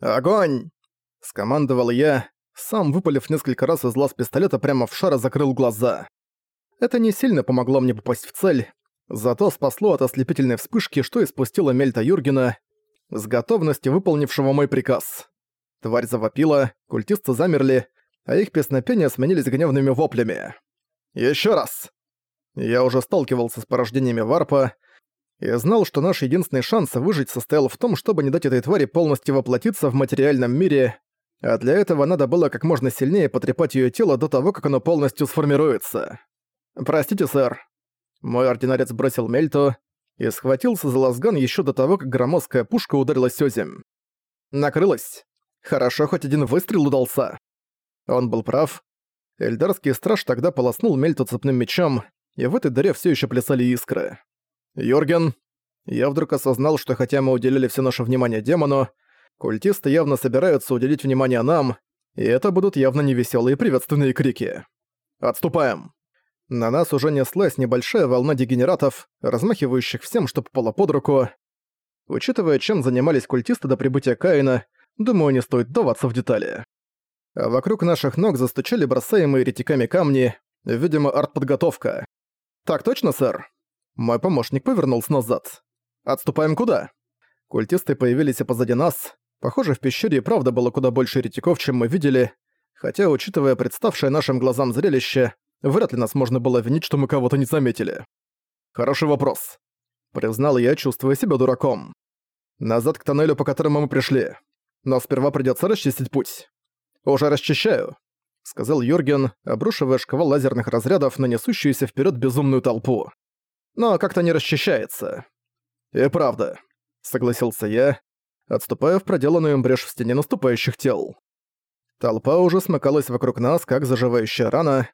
«Огонь!» — скомандовал я, сам выпалив несколько раз из глаз пистолета прямо в шар и закрыл глаза. Это не сильно помогло мне попасть в цель, зато спасло от ослепительной вспышки, что испустила Мельта Юргена, с готовностью выполнившего мой приказ. Тварь завопила, культисты замерли, а их песнопения сменились гневными воплями. «Ещё раз!» Я уже сталкивался с порождениями варпа и знал, что наш единственный шанс выжить состоял в том, чтобы не дать этой твари полностью воплотиться в материальном мире, а для этого надо было как можно сильнее потрепать её тело до того, как оно полностью сформируется. «Простите, сэр». Мой ординарец бросил Мельту и схватился за лазган ещё до того, как громоздкая пушка ударилась о земь. Накрылась. Хорошо, хоть один выстрел удался. Он был прав. Эльдарский страж тогда полоснул Мельту цепным мечом, и в этой дыре все еще плясали искры. «Йорген!» Я вдруг осознал, что хотя мы уделили все наше внимание демону, культисты явно собираются уделить внимание нам, и это будут явно невеселые приветственные крики. «Отступаем!» На нас уже неслась небольшая волна дегенератов, размахивающих всем, что попало под руку. Учитывая, чем занимались культисты до прибытия Каина, думаю, не стоит даваться в детали. А вокруг наших ног застучали бросаемые ретиками камни, видимо, артподготовка. «Так точно, сэр?» Мой помощник повернулся назад. «Отступаем куда?» Культисты появились позади нас. Похоже, в пещере и правда было куда больше ретиков, чем мы видели, хотя, учитывая представшее нашим глазам зрелище, вряд ли нас можно было винить, что мы кого-то не заметили. «Хороший вопрос», — признал я, чувствуя себя дураком. «Назад к тоннелю, по которому мы пришли. Но сперва придётся расчистить путь». «Уже расчищаю», — сказал Юрген, обрушивая шквал лазерных разрядов на несущуюся вперед безумную толпу. «Но как-то не расчищается». «И правда», — согласился я, отступая в проделанную брешь в стене наступающих тел. Толпа уже смыкалась вокруг нас, как заживающая рана.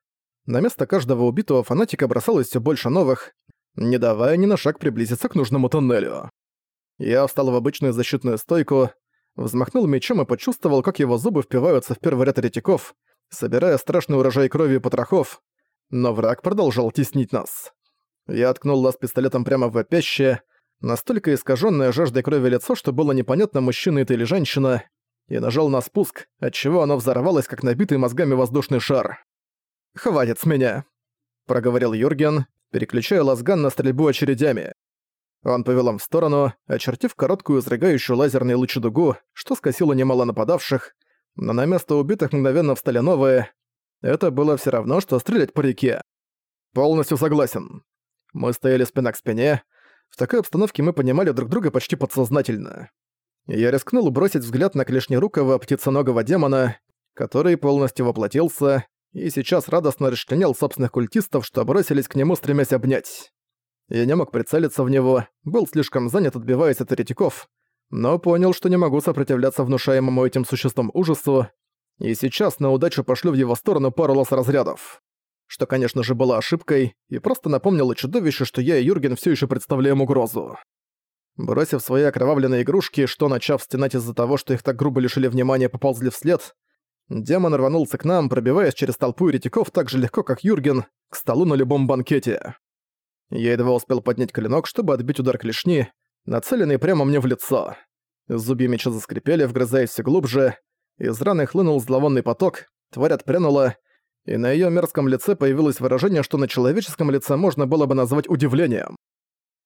На место каждого убитого фанатика бросалось все больше новых, не давая ни на шаг приблизиться к нужному тоннелю. Я встал в обычную защитную стойку, взмахнул мечом и почувствовал, как его зубы впиваются в первый ряд ретиков, собирая страшный урожай крови и потрохов, но враг продолжал теснить нас. Я откнул лаз пистолетом прямо в вопящее, настолько искаженное жаждой крови лицо, что было непонятно, мужчина это или женщина, и нажал на спуск, отчего оно взорвалось, как набитый мозгами воздушный шар. «Хватит с меня», — проговорил Юрген, переключая лазган на стрельбу очередями. Он повел им в сторону, очертив короткую изрыгающую лазерные лучи дугу, что скосило немало нападавших, но на место убитых мгновенно встали новые. Это было все равно, что стрелять по реке. Полностью согласен. Мы стояли спина к спине. В такой обстановке мы понимали друг друга почти подсознательно. Я рискнул бросить взгляд на клешнерукого птиценогого демона, который полностью воплотился и сейчас радостно расчленял собственных культистов, что бросились к нему, стремясь обнять. Я не мог прицелиться в него, был слишком занят, отбиваясь от еретиков, но понял, что не могу сопротивляться внушаемому этим существом ужасу, и сейчас на удачу пошлю в его сторону пару лаз-разрядов. Что, конечно же, было ошибкой, и просто напомнило чудовище, что я и Юрген все еще представляем угрозу. Бросив свои окровавленные игрушки, что, начав стенать из-за того, что их так грубо лишили внимания, поползли вслед, демон рванулся к нам, пробиваясь через толпу еретиков так же легко, как Юрген, к столу на любом банкете. Я едва успел поднять клинок, чтобы отбить удар клешни, нацеленный прямо мне в лицо. Зубья меча заскрипели, вгрызаясь все глубже. Из раны хлынул зловонный поток, тварь отпрянула, и на её мерзком лице появилось выражение, что на человеческом лице можно было бы назвать удивлением.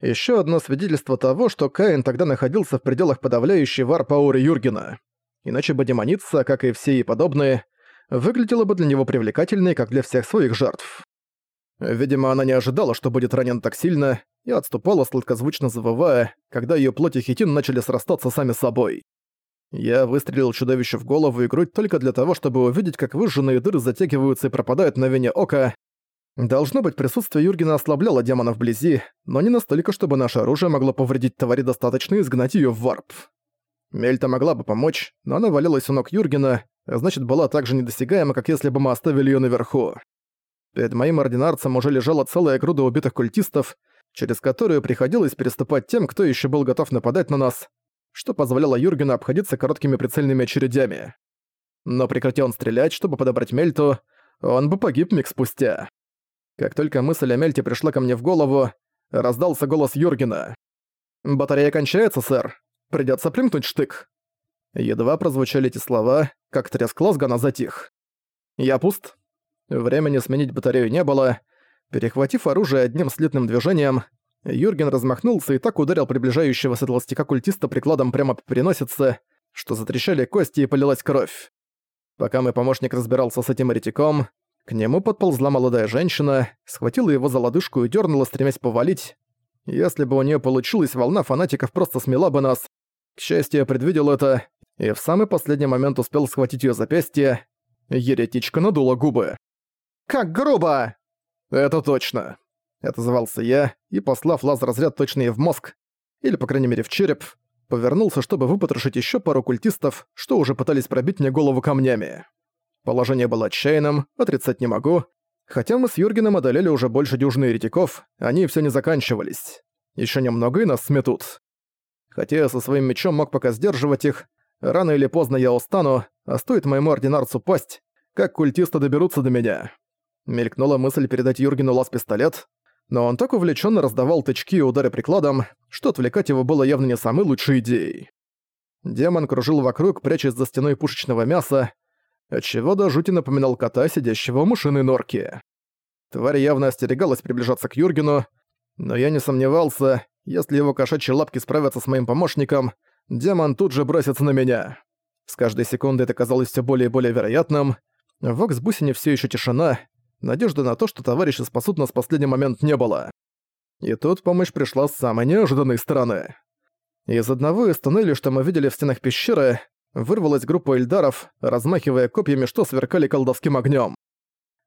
Ещё одно свидетельство того, что Каин тогда находился в пределах подавляющей вар пауры Юргена. Иначе бы демоница, как и все ей подобные, выглядела бы для него привлекательной, как для всех своих жертв. Видимо, она не ожидала, что будет ранен так сильно, и отступала, сладкозвучно завывая, когда её плоть и хитин начали срастаться сами собой. Я выстрелил чудовище в голову и грудь только для того, чтобы увидеть, как выжженные дыры затягиваются и пропадают на вене ока. Должно быть, присутствие Юргена ослабляло демона вблизи, но не настолько, чтобы наше оружие могло повредить твари достаточно и изгнать её в варп. Мельта могла бы помочь, но она валялась у ног Юргена, а значит была так же недосягаема, как если бы мы оставили её наверху. Перед моим ординарцем уже лежала целая груда убитых культистов, через которую приходилось переступать тем, кто еще был готов нападать на нас, что позволяло Юргену обходиться короткими прицельными очередями. Но прекрати он стрелять, чтобы подобрать Мельту, он бы погиб миг спустя. Как только мысль о Мельте пришла ко мне в голову, раздался голос Юргена. «Батарея кончается, сэр. Придётся примкнуть штык». Едва прозвучали эти слова, как треск лазгана затих. «Я пуст». Времени сменить батарею не было. Перехватив оружие одним слитным движением, Юрген размахнулся и так ударил приближающегося толстяка-культиста прикладом прямо по переносице, что затрещали кости и полилась кровь. Пока мой помощник разбирался с этим еретиком, к нему подползла молодая женщина, схватила его за лодыжку и дернула, стремясь повалить. Если бы у нее получилась, волна фанатиков просто смела бы нас. К счастью, я предвидел это, и в самый последний момент успел схватить ее запястье. Еретичка надула губы. «Как грубо!» «Это точно!» Отозвался я, и, послав лазер-разряд точно ей в мозг, или, по крайней мере, в череп, повернулся, чтобы выпотрошить еще пару культистов, что уже пытались пробить мне голову камнями. Положение было отчаянным, отрицать не могу. Хотя мы с Юргеном одолели уже больше дюжины еретиков, они все не заканчивались. Еще немного и нас сметут. Хотя я со своим мечом мог пока сдерживать их, рано или поздно я устану, а стоит моему ординарцу пасть, как культисты доберутся до меня. Мелькнула мысль передать Юргену лаз-пистолет, но он так увлеченно раздавал тычки и удары прикладом, что отвлекать его было явно не самой лучшей идеей. Демон кружил вокруг, прячась за стеной пушечного мяса, отчего до жути напоминал кота, сидящего в мышиной норке. Тварь явно остерегалась приближаться к Юргену, но я не сомневался, если его кошачьи лапки справятся с моим помощником, демон тут же бросится на меня. С каждой секундой это казалось все более и более вероятным. В Оксбусине все еще тишина, надежды на то, что товарищи спасут нас в последний момент не было. И тут помощь пришла с самой неожиданной стороны. Из одного из туннелей, что мы видели в стенах пещеры, вырвалась группа эльдаров, размахивая копьями, что сверкали колдовским огнем.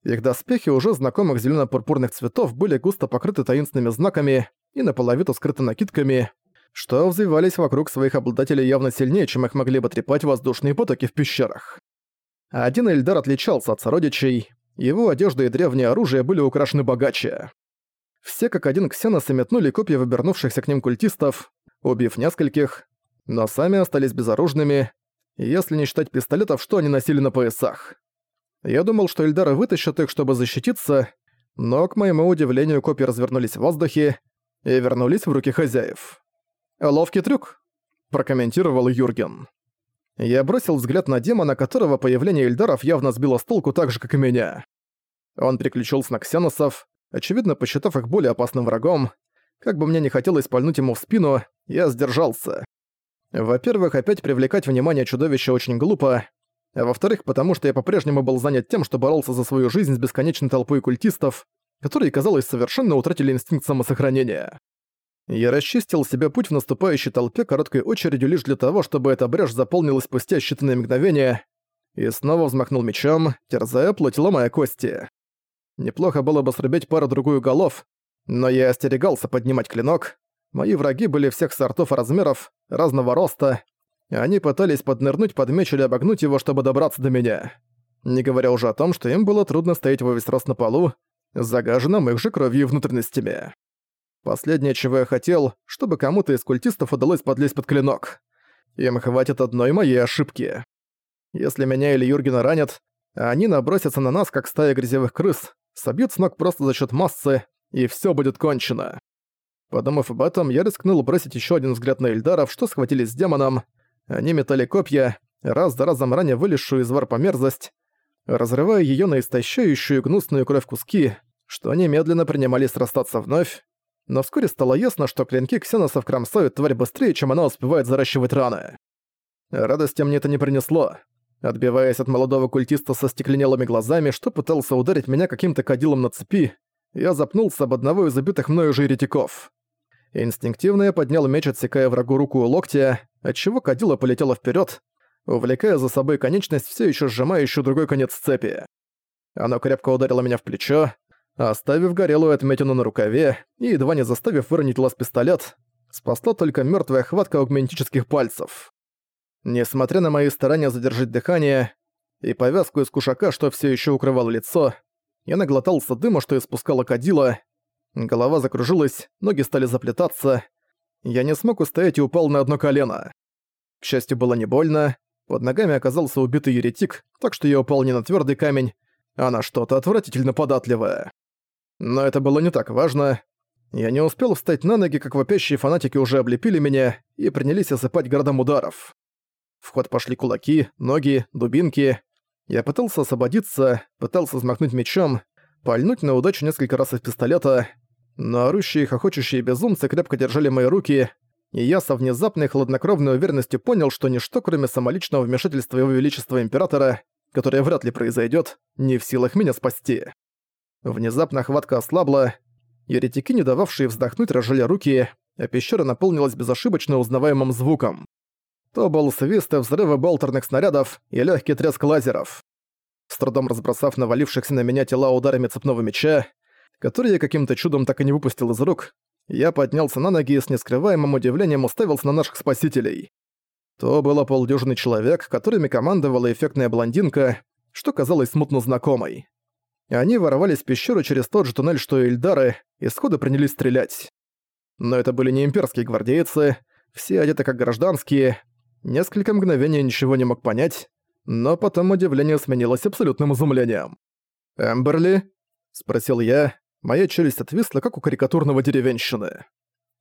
Их доспехи уже знакомых зелено-пурпурных цветов были густо покрыты таинственными знаками и наполовину скрыты накидками, что взвивались вокруг своих обладателей явно сильнее, чем их могли бы трепать воздушные потоки в пещерах. Один Эльдар отличался от сородичей, его одежда и древнее оружие были украшены богаче. Все как один ксеносы метнули копья выбернувшихся к ним культистов, убив нескольких, но сами остались безоружными, если не считать пистолетов, что они носили на поясах. Я думал, что Эльдары вытащат их, чтобы защититься, но, к моему удивлению, копья развернулись в воздухе и вернулись в руки хозяев. «Ловкий трюк», — прокомментировал Юрген. Я бросил взгляд на демона, которого появление Эльдаров явно сбило с толку так же, как и меня. Он переключился на ксеносов, очевидно посчитав их более опасным врагом. Как бы мне не хотелось пальнуть ему в спину, я сдержался. Во-первых, опять привлекать внимание чудовища очень глупо, а во-вторых, потому что я по-прежнему был занят тем, что боролся за свою жизнь с бесконечной толпой культистов, которые, казалось, совершенно утратили инстинкт самосохранения. Я расчистил себе путь в наступающей толпе короткой очередью лишь для того, чтобы эта брешь заполнилась спустя считанные мгновения, и снова взмахнул мечом, терзая плоть ломая кости. Неплохо было бы срубить пару-другую голов, но я остерегался поднимать клинок. Мои враги были всех сортов и размеров, разного роста, они пытались поднырнуть под меч или обогнуть его, чтобы добраться до меня. Не говоря уже о том, что им было трудно стоять во весь раз на полу, загаженным их же кровью и внутренностями. Последнее, чего я хотел, чтобы кому-то из культистов удалось подлезть под клинок. Им хватит одной моей ошибки. Если меня или Юргена ранят, они набросятся на нас, как стая грязевых крыс, собьют с ног просто за счет массы, и все будет кончено. Подумав об этом, я рискнул бросить еще один взгляд на Эльдаров, что схватились с демоном. Они метали копья, раз за разом ранее вылезшую из варпа мерзость, разрывая ее на истощающую гнусную кровь куски, что они медленно принимались расстаться вновь, но вскоре стало ясно, что клинки ксеносов кромсают тварь быстрее, чем она успевает заращивать раны. Радости мне это не принесло. Отбиваясь от молодого культиста со стекленелыми глазами, что пытался ударить меня каким-то кадилом на цепи, я запнулся об одного из убитых мною же еретиков. Инстинктивно я поднял меч, отсекая врагу руку у локтя, отчего кадила полетела вперед, увлекая за собой конечность, все еще сжимающую другой конец цепи. Оно крепко ударило меня в плечо, оставив горелую отметину на рукаве и едва не заставив выронить лаз-пистолет, спасла только мертвая хватка аугментических пальцев. Несмотря на мои старания задержать дыхание и повязку из кушака, что все еще укрывало лицо, я наглотался дыма, что испускала кадила, голова закружилась, ноги стали заплетаться, я не смог устоять и упал на одно колено. К счастью, было не больно, под ногами оказался убитый еретик, так что я упал не на твердый камень, а на что-то отвратительно податливое. Но это было не так важно. Я не успел встать на ноги, как вопящие фанатики уже облепили меня и принялись осыпать городом ударов. В ход пошли кулаки, ноги, дубинки. Я пытался освободиться, пытался взмахнуть мечом, пальнуть на удачу несколько раз из пистолета, но орущие и хохочущие безумцы крепко держали мои руки, и я со внезапной хладнокровной уверенностью понял, что ничто, кроме самоличного вмешательства Его Величества Императора, которое вряд ли произойдет, не в силах меня спасти. Внезапно хватка ослабла, еретики, не дававшие вздохнуть, разжали руки, а пещера наполнилась безошибочно узнаваемым звуком. То был свист и взрывы болтерных снарядов и легкий треск лазеров. С трудом разбросав навалившихся на меня тела ударами цепного меча, который я каким-то чудом так и не выпустил из рук, я поднялся на ноги и с нескрываемым удивлением уставился на наших спасителей. То было полдюжины человек, которыми командовала эффектная блондинка, что казалось смутно знакомой. Они ворвались в пещеру через тот же туннель, что и Эльдары, и сходу принялись стрелять. Но это были не имперские гвардейцы, все одеты как гражданские. Несколько мгновений ничего не мог понять, но потом удивление сменилось абсолютным изумлением. «Эмберли?» — спросил я. Моя челюсть отвисла, как у карикатурного деревенщины.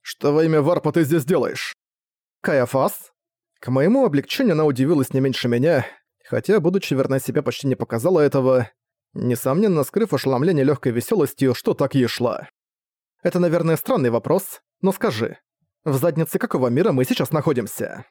«Что во имя Варпа ты здесь делаешь?» «Каяфас?» К моему облегчению она удивилась не меньше меня, хотя, будучи верна себе, почти не показала этого, несомненно, скрыв ошеломление легкой веселостью, что так ей шла. «Это, наверное, странный вопрос, но скажи, в заднице какого мира мы сейчас находимся?»